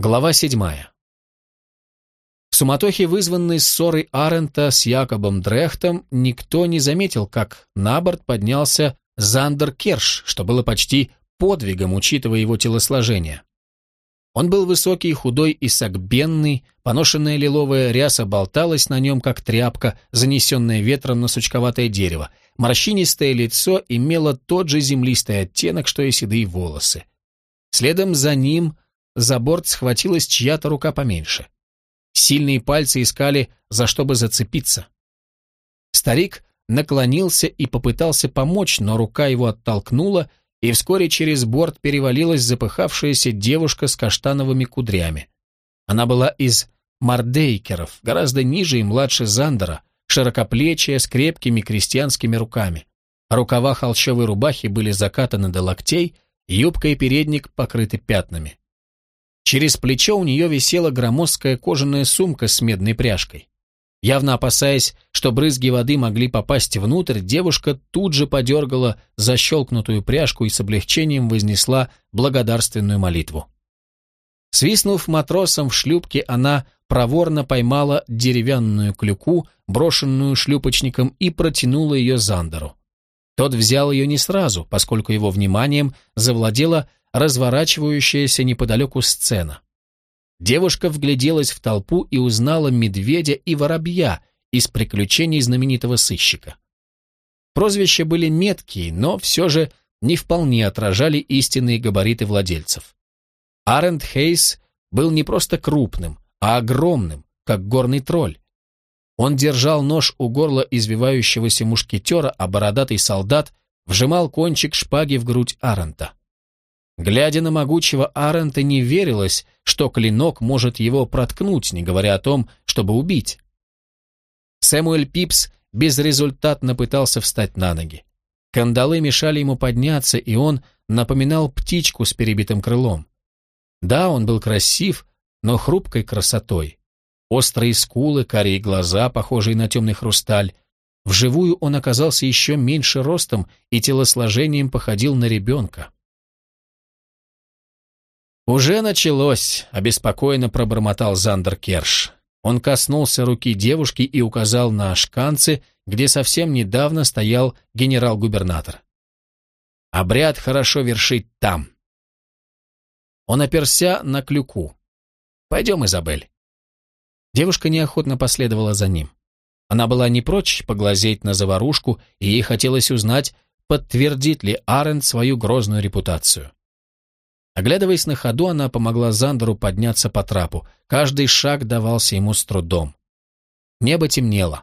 Глава седьмая. В суматохе, вызванной ссорой Арента с Якобом Дрехтом, никто не заметил, как на борт поднялся Зандер Керш, что было почти подвигом, учитывая его телосложение. Он был высокий, худой и согбенный, поношенная лиловая ряса болталась на нем, как тряпка, занесенная ветром на сучковатое дерево. Морщинистое лицо имело тот же землистый оттенок, что и седые волосы. Следом за ним за борт схватилась чья-то рука поменьше. Сильные пальцы искали, за что бы зацепиться. Старик наклонился и попытался помочь, но рука его оттолкнула, и вскоре через борт перевалилась запыхавшаяся девушка с каштановыми кудрями. Она была из мардейкеров, гораздо ниже и младше Зандера, широкоплечья, с крепкими крестьянскими руками. Рукава холщовой рубахи были закатаны до локтей, юбка и передник покрыты пятнами. Через плечо у нее висела громоздкая кожаная сумка с медной пряжкой. Явно опасаясь, что брызги воды могли попасть внутрь, девушка тут же подергала защелкнутую пряжку и с облегчением вознесла благодарственную молитву. Свистнув матросом в шлюпке, она проворно поймала деревянную клюку, брошенную шлюпочником, и протянула ее Зандеру. Тот взял ее не сразу, поскольку его вниманием завладела разворачивающаяся неподалеку сцена. Девушка вгляделась в толпу и узнала медведя и воробья из приключений знаменитого сыщика. Прозвища были меткие, но все же не вполне отражали истинные габариты владельцев. Арент Хейс был не просто крупным, а огромным, как горный тролль. Он держал нож у горла извивающегося мушкетера, а бородатый солдат вжимал кончик шпаги в грудь Арента. Глядя на могучего Арента, не верилось, что клинок может его проткнуть, не говоря о том, чтобы убить. Сэмуэль Пипс безрезультатно пытался встать на ноги. Кандалы мешали ему подняться, и он напоминал птичку с перебитым крылом. Да, он был красив, но хрупкой красотой. Острые скулы, карие глаза, похожие на темный хрусталь. Вживую он оказался еще меньше ростом и телосложением походил на ребенка. «Уже началось», — обеспокоенно пробормотал Зандер Керш. Он коснулся руки девушки и указал на шканцы, где совсем недавно стоял генерал-губернатор. «Обряд хорошо вершить там». Он оперся на клюку. «Пойдем, Изабель». Девушка неохотно последовала за ним. Она была не прочь поглазеть на заварушку, и ей хотелось узнать, подтвердит ли Арент свою грозную репутацию. Оглядываясь на ходу, она помогла Зандеру подняться по трапу. Каждый шаг давался ему с трудом. Небо темнело.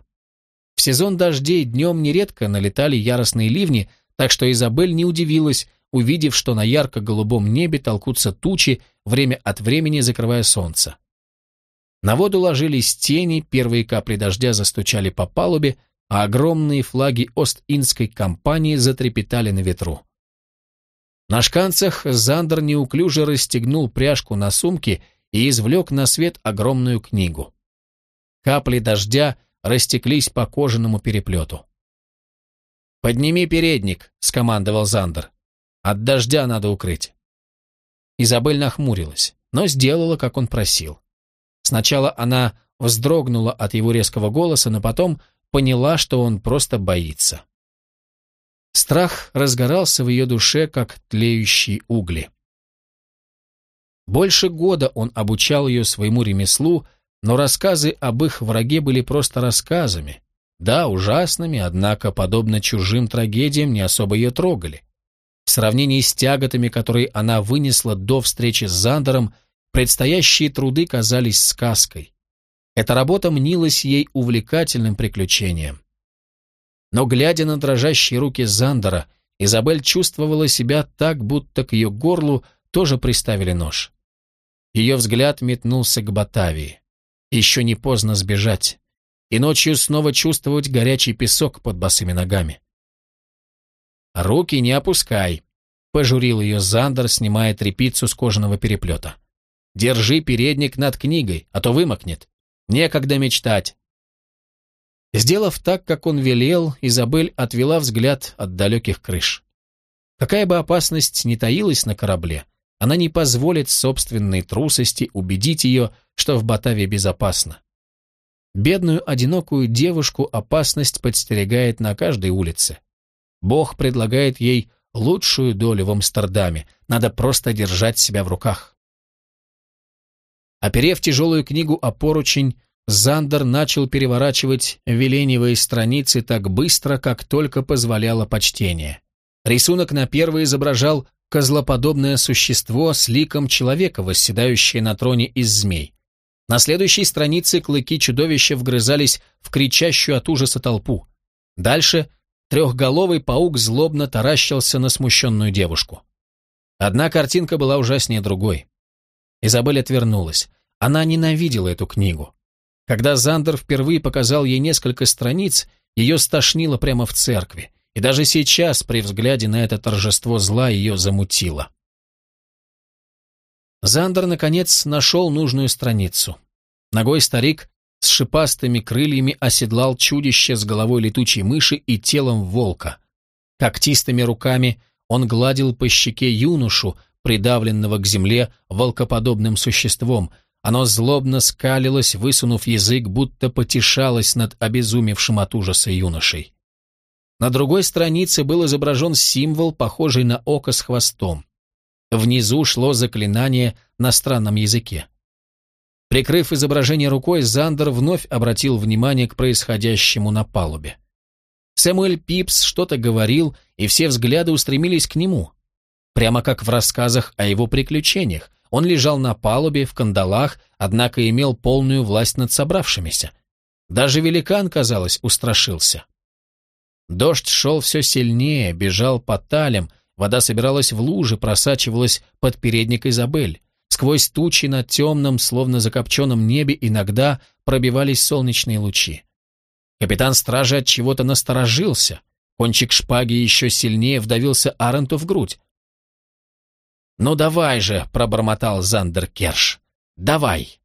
В сезон дождей днем нередко налетали яростные ливни, так что Изабель не удивилась, увидев, что на ярко-голубом небе толкутся тучи, время от времени закрывая солнце. На воду ложились тени, первые капли дождя застучали по палубе, а огромные флаги Ост-Индской компании затрепетали на ветру. На шканцах Зандер неуклюже расстегнул пряжку на сумке и извлек на свет огромную книгу. Капли дождя растеклись по кожаному переплету. «Подними передник», — скомандовал Зандер. «От дождя надо укрыть». Изабель нахмурилась, но сделала, как он просил. Сначала она вздрогнула от его резкого голоса, но потом поняла, что он просто боится. Страх разгорался в ее душе, как тлеющие угли. Больше года он обучал ее своему ремеслу, но рассказы об их враге были просто рассказами. Да, ужасными, однако, подобно чужим трагедиям, не особо ее трогали. В сравнении с тяготами, которые она вынесла до встречи с Зандером, предстоящие труды казались сказкой. Эта работа мнилась ей увлекательным приключением. Но, глядя на дрожащие руки Зандера, Изабель чувствовала себя так, будто к ее горлу тоже приставили нож. Ее взгляд метнулся к Батавии. Еще не поздно сбежать. И ночью снова чувствовать горячий песок под босыми ногами. «Руки не опускай», — пожурил ее Зандер, снимая тряпицу с кожаного переплета. «Держи передник над книгой, а то вымокнет. Некогда мечтать. Сделав так, как он велел, Изабель отвела взгляд от далеких крыш. Какая бы опасность ни таилась на корабле, Она не позволит собственной трусости убедить ее, что в Батаве безопасно. Бедную, одинокую девушку опасность подстерегает на каждой улице. Бог предлагает ей лучшую долю в Амстердаме, надо просто держать себя в руках. Оперев тяжелую книгу о поручень, Зандер начал переворачивать веленевые страницы так быстро, как только позволяло почтение. Рисунок на первой изображал козлоподобное существо с ликом человека, восседающее на троне из змей. На следующей странице клыки чудовища вгрызались в кричащую от ужаса толпу. Дальше трехголовый паук злобно таращился на смущенную девушку. Одна картинка была ужаснее другой. Изабель отвернулась. Она ненавидела эту книгу. Когда Зандер впервые показал ей несколько страниц, ее стошнило прямо в церкви, и даже сейчас, при взгляде на это торжество зла, ее замутило. Зандер, наконец, нашел нужную страницу. Ногой старик с шипастыми крыльями оседлал чудище с головой летучей мыши и телом волка. Когтистыми руками он гладил по щеке юношу, придавленного к земле волкоподобным существом. Оно злобно скалилось, высунув язык, будто потешалось над обезумевшим от ужаса юношей. На другой странице был изображен символ, похожий на око с хвостом. Внизу шло заклинание на странном языке. Прикрыв изображение рукой, Зандер вновь обратил внимание к происходящему на палубе. Сэмуэль Пипс что-то говорил, и все взгляды устремились к нему. Прямо как в рассказах о его приключениях, он лежал на палубе, в кандалах, однако имел полную власть над собравшимися. Даже великан, казалось, устрашился. Дождь шел все сильнее, бежал по талям, вода собиралась в лужи, просачивалась под передник Изабель. Сквозь тучи на темном, словно закопченном небе иногда пробивались солнечные лучи. Капитан стражи от чего-то насторожился. Кончик шпаги еще сильнее вдавился Аренту в грудь. «Ну давай же!» — пробормотал Зандер Керш. «Давай!»